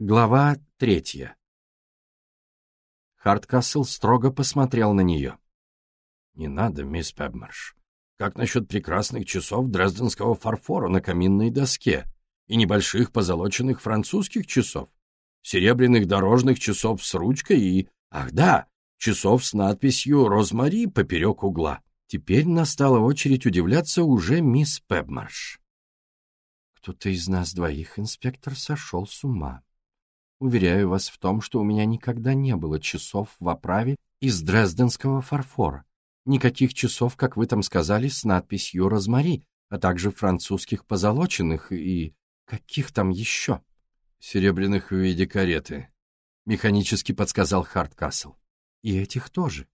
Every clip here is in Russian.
Глава третья. Хардкасл строго посмотрел на нее. «Не надо, мисс Пебмарш. Как насчет прекрасных часов дрезденского фарфора на каминной доске и небольших позолоченных французских часов, серебряных дорожных часов с ручкой и, ах да, часов с надписью «Розмари» поперек угла?» Теперь настала очередь удивляться уже мисс Пебмарш. «Кто-то из нас двоих, инспектор, сошел с ума», Уверяю вас в том, что у меня никогда не было часов в оправе из дрезденского фарфора. Никаких часов, как вы там сказали, с надписью «Розмари», а также французских позолоченных и... каких там еще? Серебряных в виде кареты, — механически подсказал Хардкасл. И этих тоже.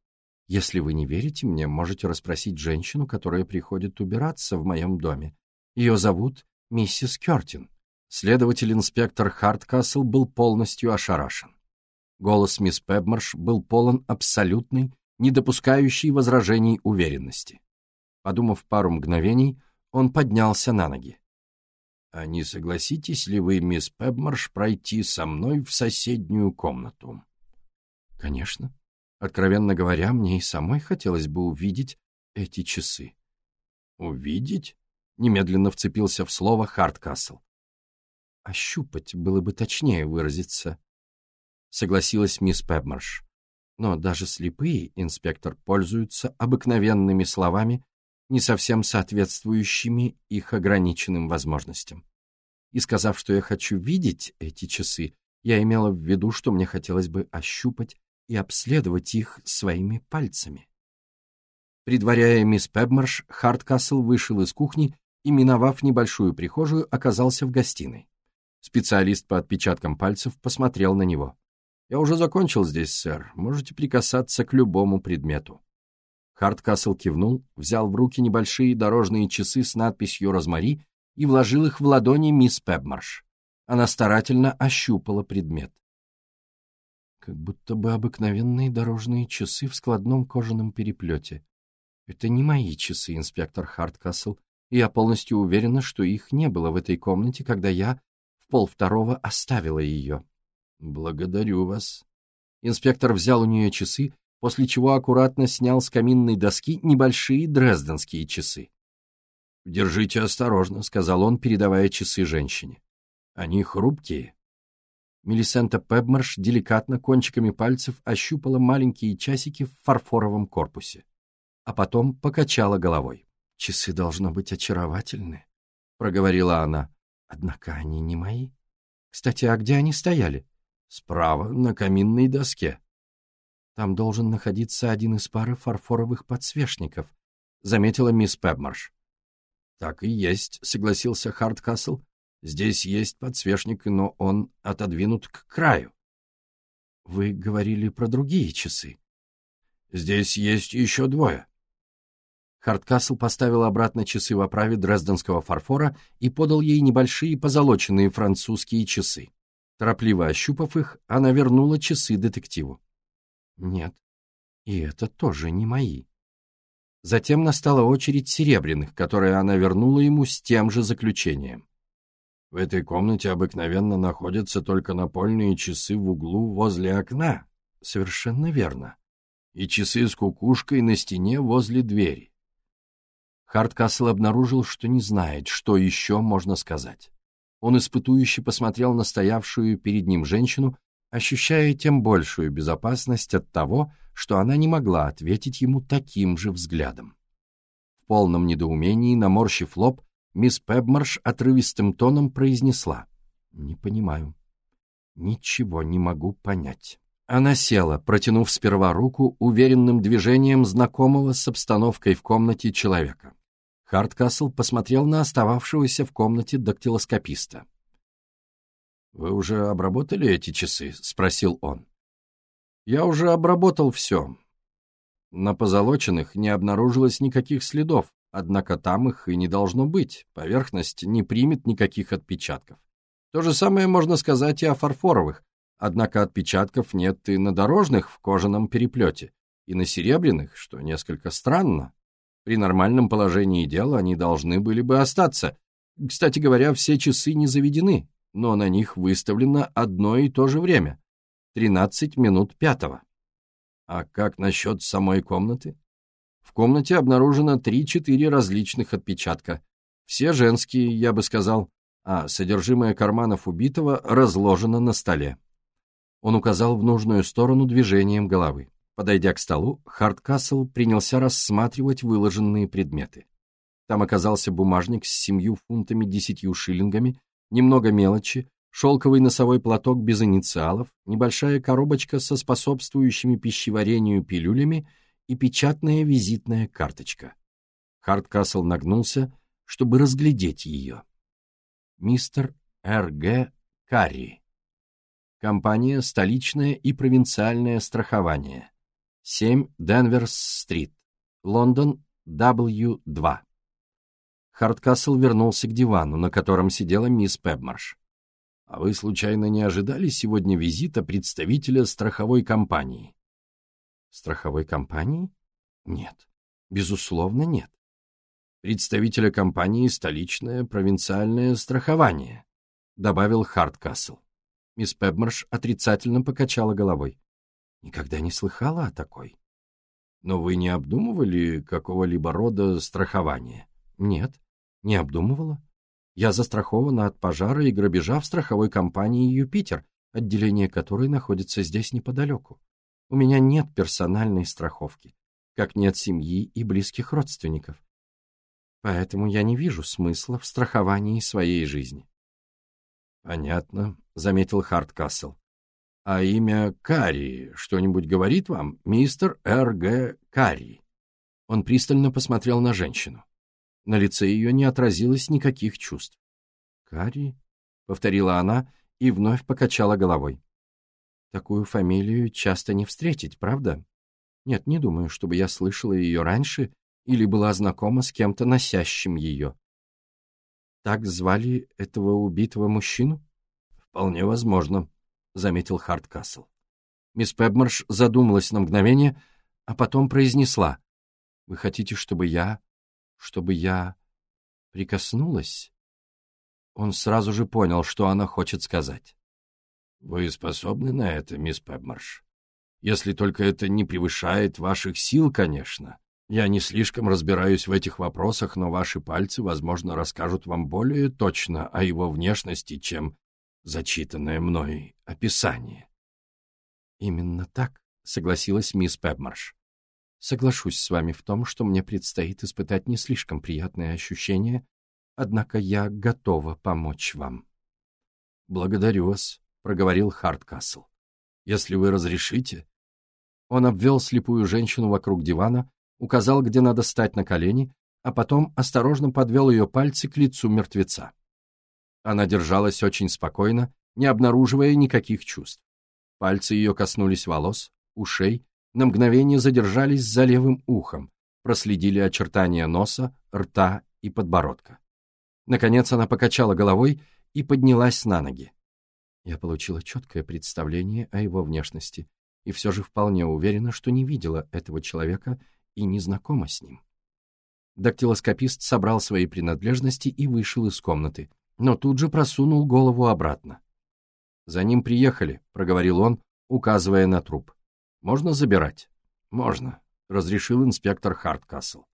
Если вы не верите мне, можете расспросить женщину, которая приходит убираться в моем доме. Ее зовут миссис Кертин. Следователь-инспектор Харткасл был полностью ошарашен. Голос мисс Пебмарш был полон абсолютной, не допускающей возражений уверенности. Подумав пару мгновений, он поднялся на ноги. «А не согласитесь ли вы, мисс Пебмарш, пройти со мной в соседнюю комнату?» «Конечно. Откровенно говоря, мне и самой хотелось бы увидеть эти часы». «Увидеть?» — немедленно вцепился в слово Харткасл. Ощупать было бы точнее выразиться, согласилась мисс Пебмарш. Но даже слепые, инспектор, пользуются обыкновенными словами, не совсем соответствующими их ограниченным возможностям. И сказав, что я хочу видеть эти часы, я имела в виду, что мне хотелось бы ощупать и обследовать их своими пальцами. Предваряя мисс Пебмарш, Харткасл вышел из кухни и, миновав небольшую прихожую, оказался в гостиной. Специалист по отпечаткам пальцев посмотрел на него. «Я уже закончил здесь, сэр. Можете прикасаться к любому предмету». Хардкасл кивнул, взял в руки небольшие дорожные часы с надписью «Розмари» и вложил их в ладони мисс Пебмарш. Она старательно ощупала предмет. Как будто бы обыкновенные дорожные часы в складном кожаном переплете. Это не мои часы, инспектор Хардкасл, и я полностью уверена, что их не было в этой комнате, когда я в полвторого оставила ее. «Благодарю вас». Инспектор взял у нее часы, после чего аккуратно снял с каминной доски небольшие дрезденские часы. «Держите осторожно», — сказал он, передавая часы женщине. «Они хрупкие». Мелисента Пебмарш деликатно кончиками пальцев ощупала маленькие часики в фарфоровом корпусе, а потом покачала головой. «Часы должно быть очаровательны», — проговорила она. Однако они не мои. Кстати, а где они стояли? Справа, на каминной доске. Там должен находиться один из пары фарфоровых подсвечников, заметила мисс Пебмарш. Так и есть, согласился Хардкасл. Здесь есть подсвечник, но он отодвинут к краю. Вы говорили про другие часы. Здесь есть еще двое. Хардкасл поставил обратно часы в оправе дрезденского фарфора и подал ей небольшие позолоченные французские часы. Торопливо ощупав их, она вернула часы детективу. Нет, и это тоже не мои. Затем настала очередь серебряных, которые она вернула ему с тем же заключением. В этой комнате обыкновенно находятся только напольные часы в углу возле окна. Совершенно верно. И часы с кукушкой на стене возле двери. Хардкасл обнаружил, что не знает, что еще можно сказать. Он испытующе посмотрел на стоявшую перед ним женщину, ощущая тем большую безопасность от того, что она не могла ответить ему таким же взглядом. В полном недоумении, наморщив лоб, мисс Пебмарш отрывистым тоном произнесла «Не понимаю. Ничего не могу понять». Она села, протянув сперва руку уверенным движением знакомого с обстановкой в комнате человека. Хардкасл посмотрел на остававшегося в комнате дактилоскописта. «Вы уже обработали эти часы?» — спросил он. «Я уже обработал все. На позолоченных не обнаружилось никаких следов, однако там их и не должно быть, поверхность не примет никаких отпечатков. То же самое можно сказать и о фарфоровых, однако отпечатков нет и на дорожных в кожаном переплете, и на серебряных, что несколько странно. При нормальном положении дела они должны были бы остаться. Кстати говоря, все часы не заведены. но на них выставлено одно и то же время — 13 минут пятого. А как насчет самой комнаты? В комнате обнаружено 3-4 различных отпечатка. Все женские, я бы сказал, а содержимое карманов убитого разложено на столе. Он указал в нужную сторону движением головы. Подойдя к столу, Хардкасл принялся рассматривать выложенные предметы. Там оказался бумажник с семью фунтами десятью шиллингами, немного мелочи, шелковый носовой платок без инициалов, небольшая коробочка со способствующими пищеварению пилюлями и печатная визитная карточка. Хардкасл нагнулся, чтобы разглядеть ее. Мистер Р.Г. Карри. Компания «Столичное и провинциальное страхование». 7 Денверс-стрит, Лондон, W2. Хардкасл вернулся к дивану, на котором сидела мисс Пебмарш. «А вы, случайно, не ожидали сегодня визита представителя страховой компании?» «Страховой компании? Нет. Безусловно, нет. Представителя компании «Столичное провинциальное страхование», — добавил Хардкасл. Мисс Пебмарш отрицательно покачала головой. Никогда не слыхала о такой. Но вы не обдумывали какого-либо рода страхования? Нет, не обдумывала. Я застрахована от пожара и грабежа в страховой компании «Юпитер», отделение которой находится здесь неподалеку. У меня нет персональной страховки, как нет семьи и близких родственников. Поэтому я не вижу смысла в страховании своей жизни. «Понятно», — заметил Хардкасл. А имя Карри что-нибудь говорит вам, мистер Р.Г. Карри? Он пристально посмотрел на женщину. На лице ее не отразилось никаких чувств. «Карри?» — повторила она и вновь покачала головой. «Такую фамилию часто не встретить, правда? Нет, не думаю, чтобы я слышала ее раньше или была знакома с кем-то носящим ее. Так звали этого убитого мужчину? Вполне возможно, — заметил Хардкасл. Мисс Пебмарш задумалась на мгновение, а потом произнесла. — Вы хотите, чтобы я... чтобы я... прикоснулась? Он сразу же понял, что она хочет сказать. — Вы способны на это, мисс Пебмарш? Если только это не превышает ваших сил, конечно. Я не слишком разбираюсь в этих вопросах, но ваши пальцы, возможно, расскажут вам более точно о его внешности, чем зачитанное мной описание. Именно так, согласилась мисс Пебмарш. Соглашусь с вами в том, что мне предстоит испытать не слишком приятные ощущения, однако я готова помочь вам. Благодарю вас, проговорил Хардкасл. Если вы разрешите. Он обвел слепую женщину вокруг дивана, указал, где надо стать на колени, а потом осторожно подвел ее пальцы к лицу мертвеца. Она держалась очень спокойно, не обнаруживая никаких чувств. Пальцы ее коснулись волос, ушей, на мгновение задержались за левым ухом, проследили очертания носа, рта и подбородка. Наконец она покачала головой и поднялась на ноги. Я получила четкое представление о его внешности и все же вполне уверена, что не видела этого человека и не знакома с ним. Дактилоскопист собрал свои принадлежности и вышел из комнаты, но тут же просунул голову обратно. «За ним приехали», — проговорил он, указывая на труп. «Можно забирать?» «Можно», — разрешил инспектор Харткасл.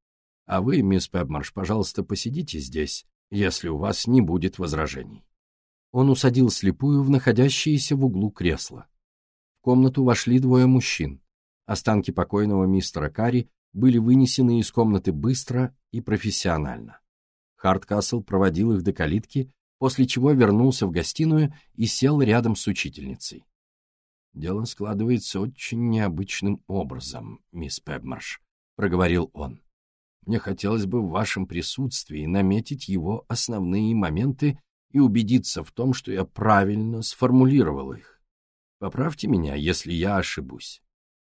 «А вы, мисс Пебмарш, пожалуйста, посидите здесь, если у вас не будет возражений». Он усадил слепую в находящееся в углу кресло. В комнату вошли двое мужчин. Останки покойного мистера Карри были вынесены из комнаты быстро и профессионально. Хардкасл проводил их до калитки, после чего вернулся в гостиную и сел рядом с учительницей. «Дело складывается очень необычным образом, мисс Пебмарш», — проговорил он. «Мне хотелось бы в вашем присутствии наметить его основные моменты и убедиться в том, что я правильно сформулировал их. Поправьте меня, если я ошибусь.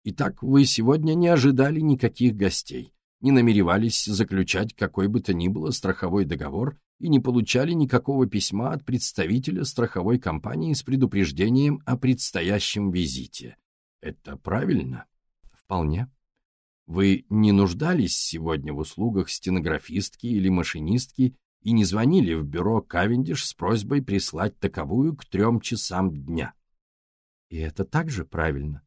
Итак, вы сегодня не ожидали никаких гостей не намеревались заключать какой бы то ни было страховой договор и не получали никакого письма от представителя страховой компании с предупреждением о предстоящем визите. Это правильно? Вполне. Вы не нуждались сегодня в услугах стенографистки или машинистки и не звонили в бюро Кавендиш с просьбой прислать таковую к трем часам дня. И это также правильно.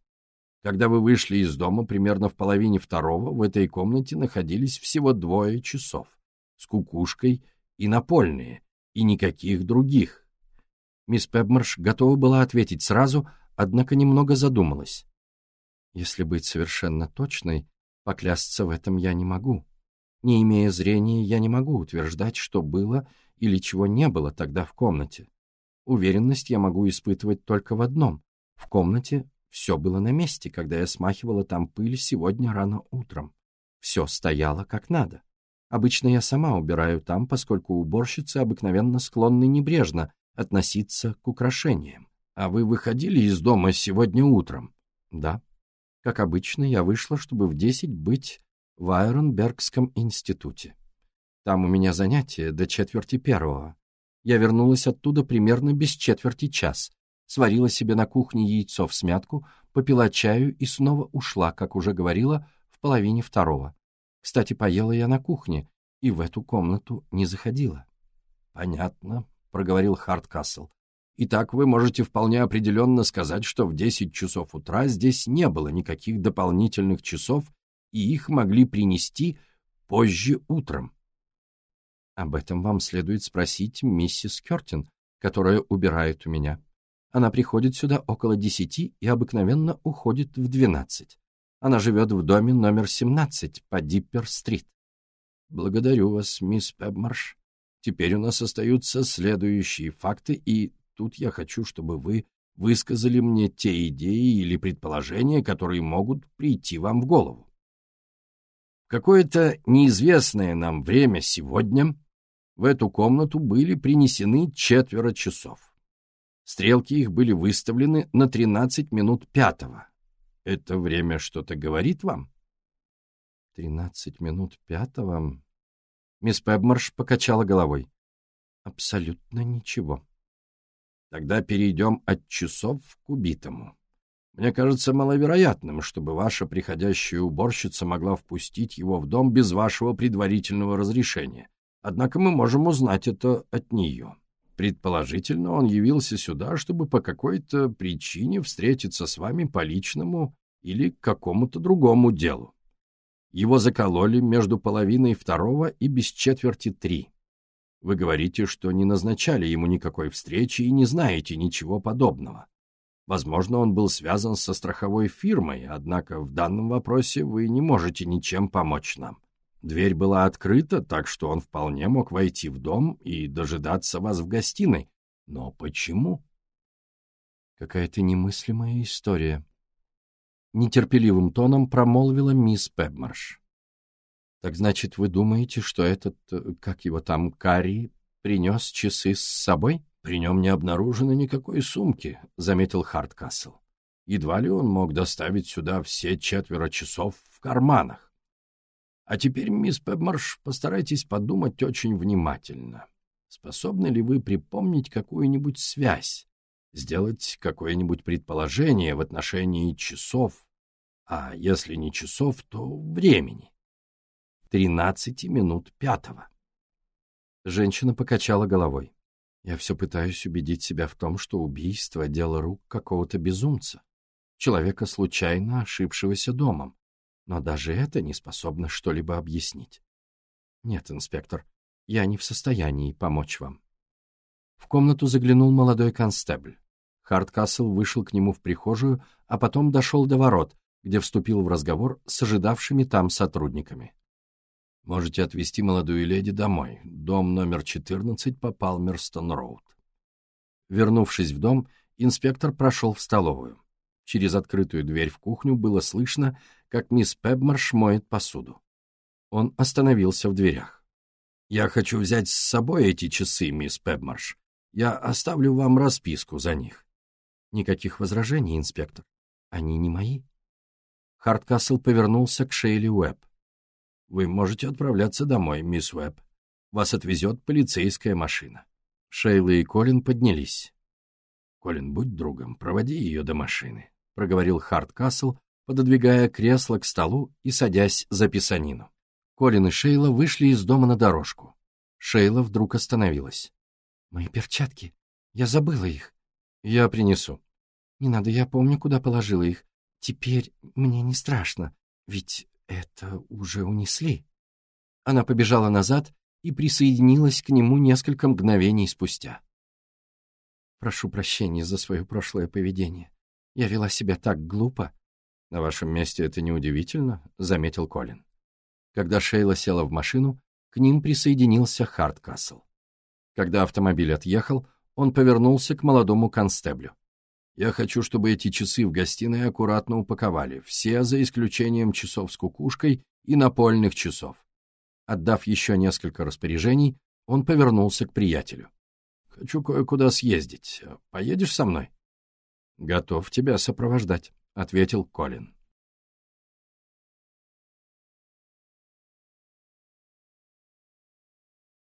Когда вы вышли из дома примерно в половине второго, в этой комнате находились всего двое часов с кукушкой и напольные, и никаких других. Мисс Пебмарш готова была ответить сразу, однако немного задумалась. Если быть совершенно точной, поклясться в этом я не могу. Не имея зрения, я не могу утверждать, что было или чего не было тогда в комнате. Уверенность я могу испытывать только в одном. В комнате все было на месте, когда я смахивала там пыль сегодня рано утром. Все стояло как надо. Обычно я сама убираю там, поскольку уборщицы обыкновенно склонны небрежно относиться к украшениям. А вы выходили из дома сегодня утром? Да. Как обычно, я вышла, чтобы в десять быть в Айронбергском институте. Там у меня занятие до четверти первого. Я вернулась оттуда примерно без четверти час, сварила себе на кухне яйцо в смятку, попила чаю и снова ушла, как уже говорила, в половине второго. Кстати, поела я на кухне и в эту комнату не заходила. — Понятно, — проговорил Харткасл. — Итак, вы можете вполне определенно сказать, что в десять часов утра здесь не было никаких дополнительных часов, и их могли принести позже утром. — Об этом вам следует спросить миссис Кертин, которая убирает у меня. Она приходит сюда около десяти и обыкновенно уходит в двенадцать. Она живет в доме номер 17 по Диппер-стрит. Благодарю вас, мисс Пебмарш. Теперь у нас остаются следующие факты, и тут я хочу, чтобы вы высказали мне те идеи или предположения, которые могут прийти вам в голову. В какое-то неизвестное нам время сегодня в эту комнату были принесены четверо часов. Стрелки их были выставлены на 13 минут пятого. Это время что-то говорит вам? Тринадцать минут пятого. Мисс Пебмарш покачала головой. Абсолютно ничего. Тогда перейдем от часов к убитому. Мне кажется маловероятным, чтобы ваша приходящая уборщица могла впустить его в дом без вашего предварительного разрешения. Однако мы можем узнать это от нее. Предположительно, он явился сюда, чтобы по какой-то причине встретиться с вами по личному или какому-то другому делу. Его закололи между половиной второго и без четверти три. Вы говорите, что не назначали ему никакой встречи и не знаете ничего подобного. Возможно, он был связан со страховой фирмой, однако в данном вопросе вы не можете ничем помочь нам. Дверь была открыта, так что он вполне мог войти в дом и дожидаться вас в гостиной. Но почему? Какая-то немыслимая история. Нетерпеливым тоном промолвила мисс Пебмарш. Так значит, вы думаете, что этот, э, как его там, Карри, принес часы с собой? При нем не обнаружено никакой сумки, заметил Харткасл. Едва ли он мог доставить сюда все четверо часов в карманах. А теперь, мисс Пебмарш, постарайтесь подумать очень внимательно. Способны ли вы припомнить какую-нибудь связь, сделать какое-нибудь предположение в отношении часов, а если не часов, то времени? Тринадцати минут пятого. Женщина покачала головой. Я все пытаюсь убедить себя в том, что убийство — дело рук какого-то безумца, человека, случайно ошибшегося домом, но даже это не способно что-либо объяснить. Нет, инспектор, я не в состоянии помочь вам. В комнату заглянул молодой констебль. Хардкасл вышел к нему в прихожую, а потом дошел до ворот, где вступил в разговор с ожидавшими там сотрудниками. «Можете отвезти молодую леди домой. Дом номер 14 по Палмерстон-Роуд». Вернувшись в дом, инспектор прошел в столовую. Через открытую дверь в кухню было слышно, как мисс Пебмарш моет посуду. Он остановился в дверях. «Я хочу взять с собой эти часы, мисс Пебмарш. Я оставлю вам расписку за них». «Никаких возражений, инспектор. Они не мои». Харткасл повернулся к Шейли Уэбб. «Вы можете отправляться домой, мисс Уэбб. Вас отвезет полицейская машина». Шейла и Колин поднялись. «Колин, будь другом, проводи ее до машины». — проговорил Харткасл, пододвигая кресло к столу и садясь за писанину. Колин и Шейла вышли из дома на дорожку. Шейла вдруг остановилась. «Мои перчатки. Я забыла их». «Я принесу». «Не надо, я помню, куда положила их. Теперь мне не страшно, ведь это уже унесли». Она побежала назад и присоединилась к нему несколько мгновений спустя. «Прошу прощения за свое прошлое поведение. Я вела себя так глупо». «На вашем месте это неудивительно», — заметил Колин. Когда Шейла села в машину, к ним присоединился Харткасл. Когда автомобиль отъехал, он повернулся к молодому констеблю. «Я хочу, чтобы эти часы в гостиной аккуратно упаковали, все за исключением часов с кукушкой и напольных часов». Отдав еще несколько распоряжений, он повернулся к приятелю. «Хочу кое-куда съездить. Поедешь со мной?» «Готов тебя сопровождать», — ответил Колин.